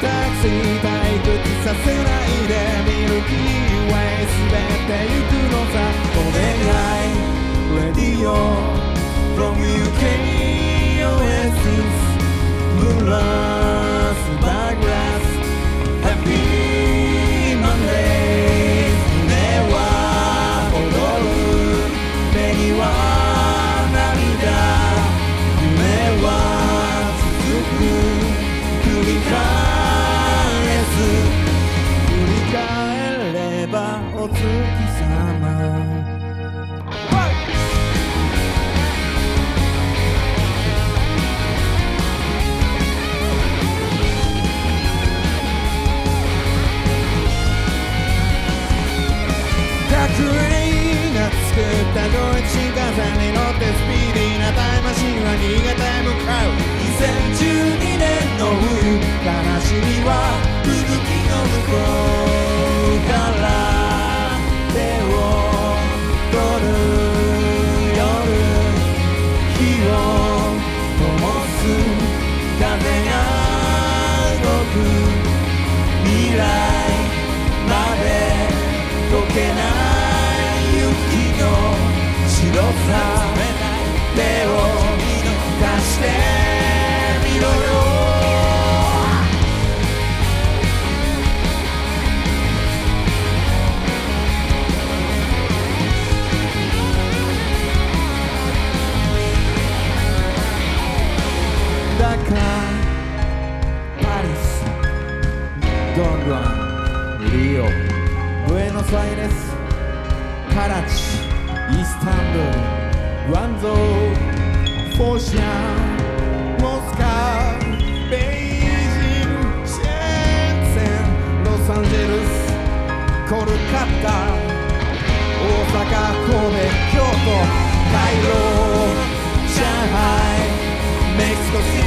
タクシー退屈させないでミルキーウェイ滑ってゆくのさ。作ったドイツ新幹線に乗ってスピーディーなタイムマシンは新潟へ向かう2012年の冬悲しみは吹雪の向こうから手を取る夜火を灯す風が動く未来まで解けない広さ目を出してみろよだからパリスドングアンリオブエノスアイレスカラチ İstanbul, Guangzhou, Foshan, Moskova, Beijing, Shenzhen, Los Angeles, Kolkata, Osaka, Kobe, Kyoto, Cairo, Shanghai, Mexico City.